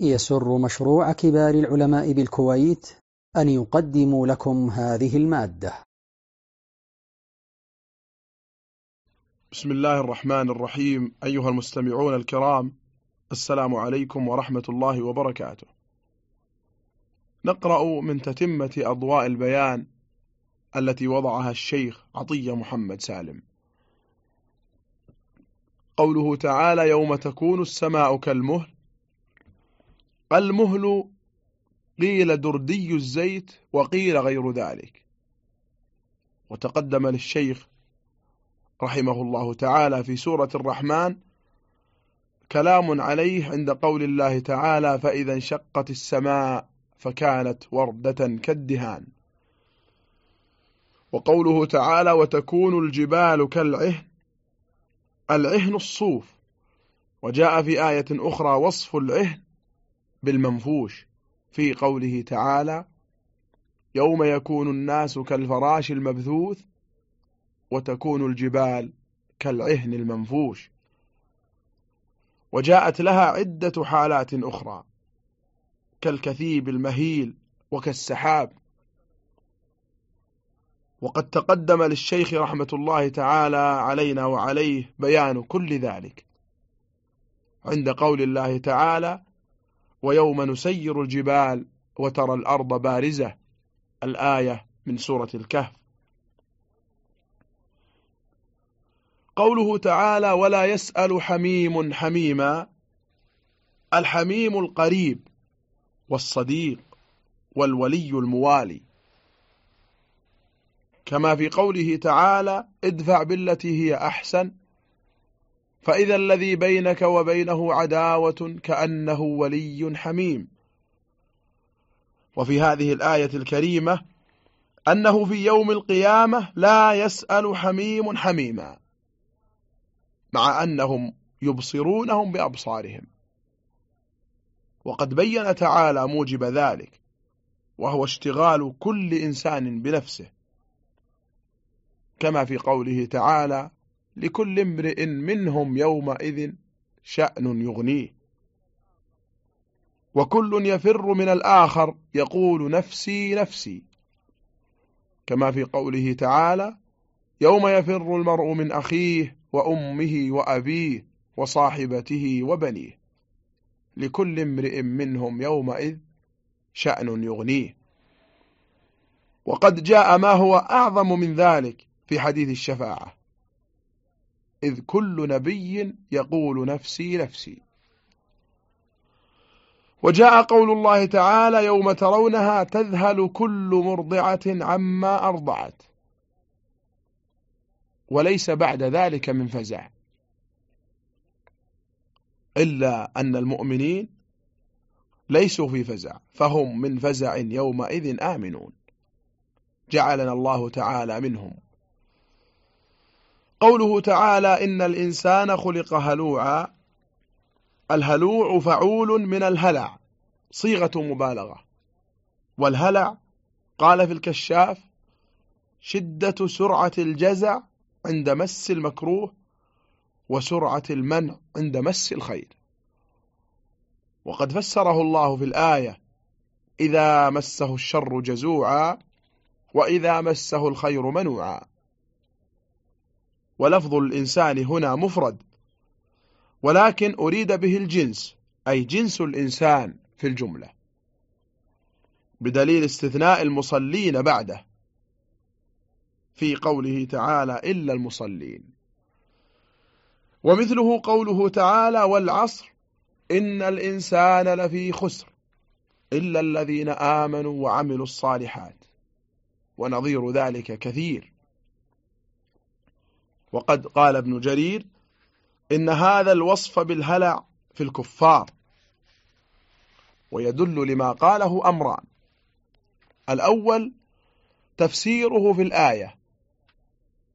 يسر مشروع كبار العلماء بالكويت أن يقدم لكم هذه المادة. بسم الله الرحمن الرحيم أيها المستمعون الكرام السلام عليكم ورحمة الله وبركاته. نقرأ من تتمة أضواء البيان التي وضعها الشيخ عطية محمد سالم. قوله تعالى يوم تكون السماء كالمهل المهل قيل دردي الزيت وقيل غير ذلك. وتقدم للشيخ رحمه الله تعالى في سورة الرحمن كلام عليه عند قول الله تعالى فإذا انشقت السماء فكانت وردة كالدهان. وقوله تعالى وتكون الجبال كالعهن العهن الصوف. وجاء في آية أخرى وصف العهن بالمنفوش في قوله تعالى يوم يكون الناس كالفراش المبثوث وتكون الجبال كالعهن المنفوش. وجاءت لها عدة حالات أخرى كالكثيب المهيل وكالسحاب. وقد تقدم للشيخ رحمة الله تعالى علينا وعليه بيان كل ذلك. عند قول الله تعالى ويوم نسير الجبال وترى الأرض بارزة. الآية من سورة الكهف. قوله تعالى ولا يسأل حميم حميما الحميم القريب والصديق والولي الموالي. كما في قوله تعالى ادفع بالتي هي أحسن فإذا الذي بينك وبينه عداوة كأنه ولي حميم. وفي هذه الآية الكريمة أنه في يوم القيامة لا يسأل حميم حميما مع أنهم يبصرونهم بأبصارهم. وقد بين تعالى موجب ذلك وهو اشتغال كل إنسان بنفسه. كما في قوله تعالى لكل امرئ منهم يومئذ شأن يغنيه. وكل يفر من الآخر يقول نفسي نفسي. كما في قوله تعالى يوم يفر المرء من أخيه وأمه وأبيه وصاحبته وبنيه. لكل امرئ منهم يومئذ شأن يغنيه. وقد جاء ما هو أعظم من ذلك في حديث الشفاعة. إذ كل نبي يقول نفسي نفسي. وجاء قول الله تعالى يوم ترونها تذهل كل مرضعة عما أرضعت. وليس بعد ذلك من فزع. إلا أن المؤمنين ليسوا في فزع فهم من فزع يومئذ آمنون. جعلنا الله تعالى منهم. قوله تعالى إن الإنسان خلق هلوعا الهلوع فعول من الهلع صيغة مبالغة. والهلع قال في الكشاف شدة سرعة الجزع عند مس المكروه وسرعة المنع عند مس الخير. وقد فسره الله في الآية إذا مسه الشر جزوعا وإذا مسه الخير منوعا. ولفظ الإنسان هنا مفرد. ولكن أريد به الجنس أي جنس الإنسان في الجملة. بدليل استثناء المصلين بعده. في قوله تعالى إلا المصلين. ومثله قوله تعالى والعصر إن الإنسان لفي خسر إلا الذين آمنوا وعملوا الصالحات. ونظير ذلك كثير. وقد قال ابن جرير إن هذا الوصف بالهلع في الكفار ويدل لما قاله أمران. الأول تفسيره في الآية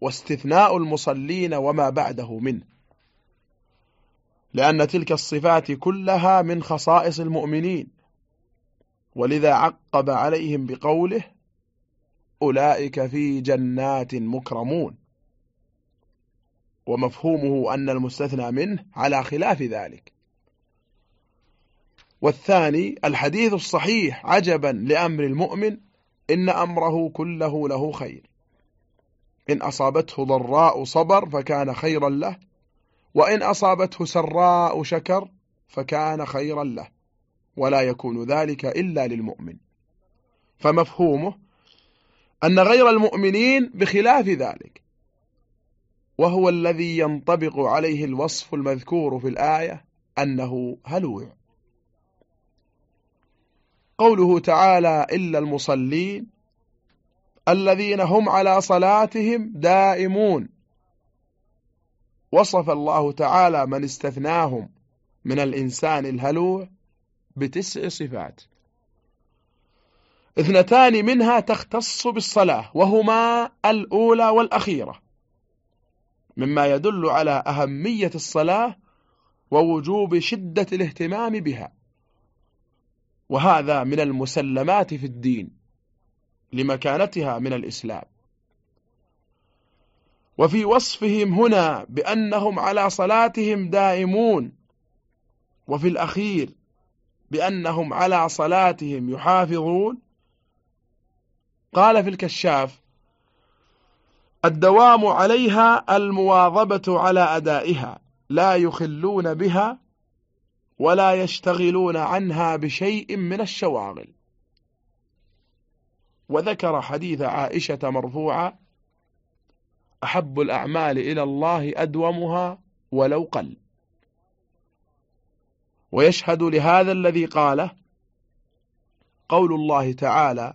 واستثناء المصلين وما بعده منه لأن تلك الصفات كلها من خصائص المؤمنين ولذا عقب عليهم بقوله أولئك في جنات مكرمون. ومفهومه أن المستثنى منه على خلاف ذلك. والثاني الحديث الصحيح عجبا لأمر المؤمن إن أمره كله له خير. إن أصابته ضراء صبر فكان خيرا له وإن أصابته سراء شكر فكان خيرا له ولا يكون ذلك إلا للمؤمن. فمفهومه أن غير المؤمنين بخلاف ذلك. وهو الذي ينطبق عليه الوصف المذكور في الآية أنه هلوع. قوله تعالى إلا المصلين الذين هم على صلاتهم دائمون. وصف الله تعالى من استثناهم من الإنسان الهلوع بتسع صفات. اثنتان منها تختص بالصلاة وهما الأولى والأخيرة. مما يدل على أهمية الصلاة ووجوب شدة الاهتمام بها. وهذا من المسلمات في الدين لمكانتها من الإسلام. وفي وصفهم هنا بأنهم على صلاتهم دائمون. وفي الأخير بأنهم على صلاتهم يحافظون. قال في الكشاف الدوام عليها المواظبة على أدائها لا يخلون بها ولا يشتغلون عنها بشيء من الشواغل. وذكر حديث عائشة مرفوعا أحب الأعمال إلى الله أدومها ولو قل. ويشهد لهذا الذي قاله قول الله تعالى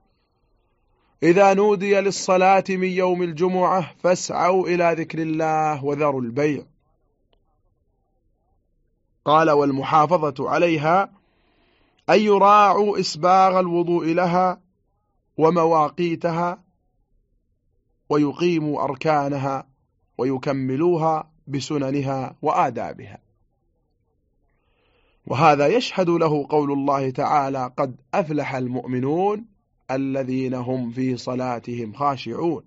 إذا نودي للصلاة من يوم الجمعة فاسعوا إلى ذكر الله وذروا البيع. قال والمحافظة عليها أن يراعوا إسباغ الوضوء لها ومواقيتها ويقيموا أركانها ويكملوها بسننها وآدابها. وهذا يشهد له قول الله تعالى قد أفلح المؤمنون الذين هم في صلاتهم خاشعون.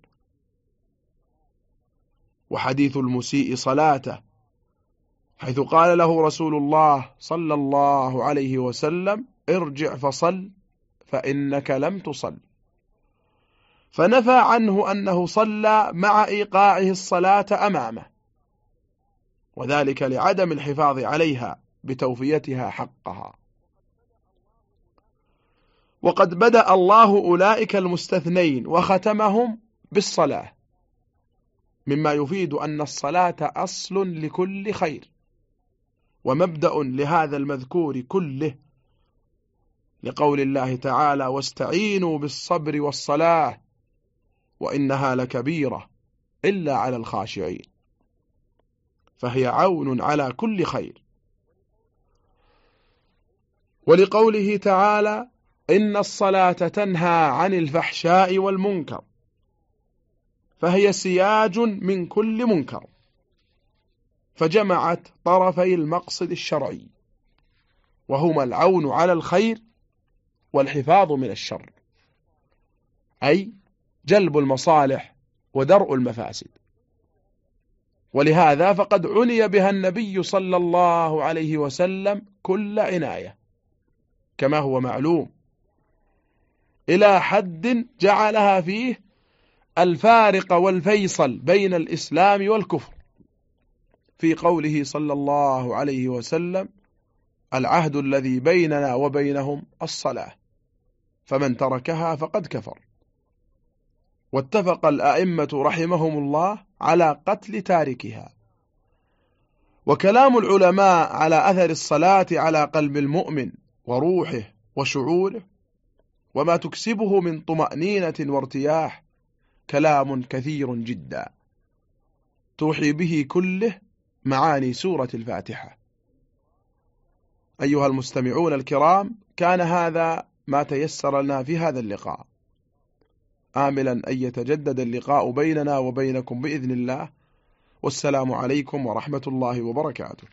وحديث المسيء صلاته حيث قال له رسول الله صلى الله عليه وسلم ارجع فصل فإنك لم تصل. فنفى عنه أنه صلى مع إيقاعه الصلاة أمامه وذلك لعدم الحفاظ عليها بتوفيتها حقها. وقد بدأ الله أولئك المستثنين وختمهم بالصلاة. مما يفيد أن الصلاة أصل لكل خير ومبدأ لهذا المذكور كله لقول الله تعالى واستعينوا بالصبر والصلاة وإنها لكبيرة إلا على الخاشعين. فهي عون على كل خير. ولقوله تعالى إن الصلاة تنهى عن الفحشاء والمنكر فهي سياج من كل منكر فجمعت طرفي المقصد الشرعي وهما العون على الخير والحفاظ من الشر أي جلب المصالح ودرء المفاسد. ولهذا فقد عني بها النبي صلى الله عليه وسلم كل عناية كما هو معلوم. إلى حد جعلها فيه الفارق والفيصل بين الإسلام والكفر. في قوله صلى الله عليه وسلم العهد الذي بيننا وبينهم الصلاة فمن تركها فقد كفر. واتفق الأئمة رحمهم الله على قتل تاركها. وكلام العلماء على أثر الصلاة على قلب المؤمن وروحه وشعوره وما تكسبه من طمأنينة وارتياح كلام كثير جدا. توحي به كله معاني سورة الفاتحة. أيها المستمعون الكرام كان هذا ما تيسر لنا في هذا اللقاء. آملا أن يتجدد اللقاء بيننا وبينكم بإذن الله. والسلام عليكم ورحمة الله وبركاته.